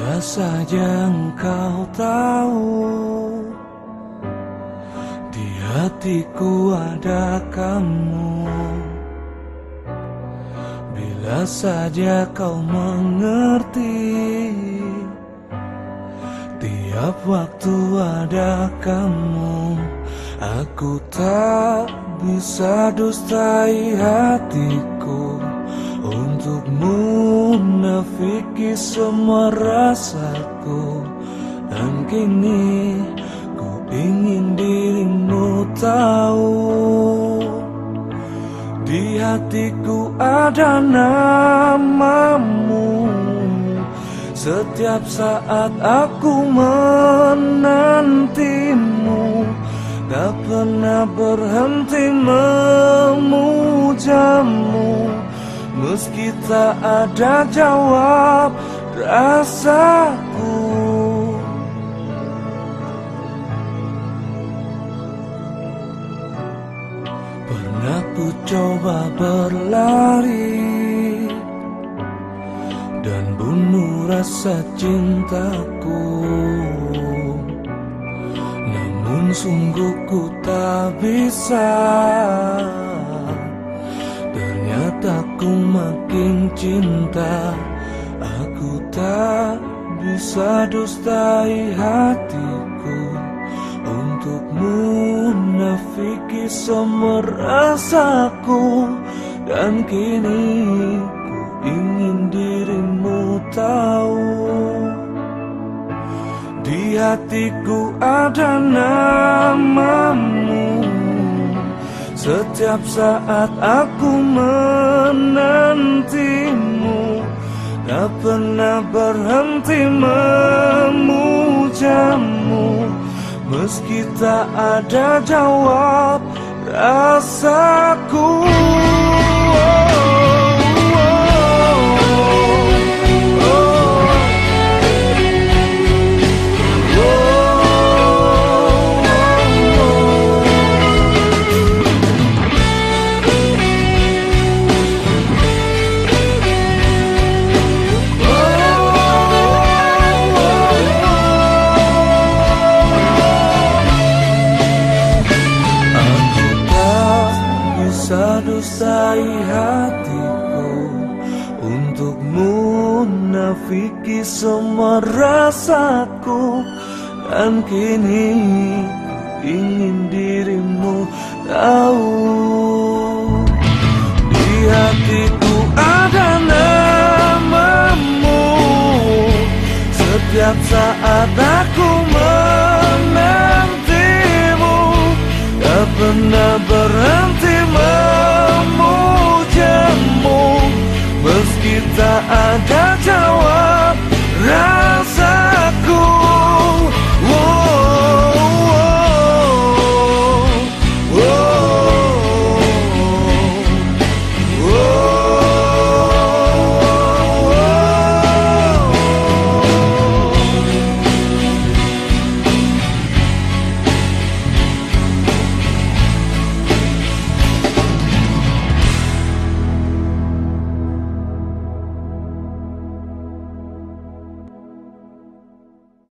Bila saja engkau tahu Di hatiku ada kamu. Bila saja kau mengerti Tiap waktu ada kamu. Aku tak bisa dustai hatiku untuk munafiki semua rasaku Dan kini ku ingin dirimu tahu. Di hatiku ada namamu. Setiap saat aku menantimu Tak pernah berhenti memujamu Meski tak ada jawab rasaku. Pernah ku coba berlari Dan bunuh rasa cintaku. Namun sungguh ku tak bisa cinta Aku tak bisa dustai hatiku. Untuk munafiki semua rasaku Dan kini ku ingin dirimu tahu. Di hatiku ada namamu setiap saat aku menantimu Tak pernah berhenti memujamu. Meski tak ada jawab rasaku dustai hatiku Untuk munafiki semua rasaku. Dan kini ingin dirimu tahu. Di hatiku ada namamu. Setiap saat aku menantimu Tak pernah berhenti memujamu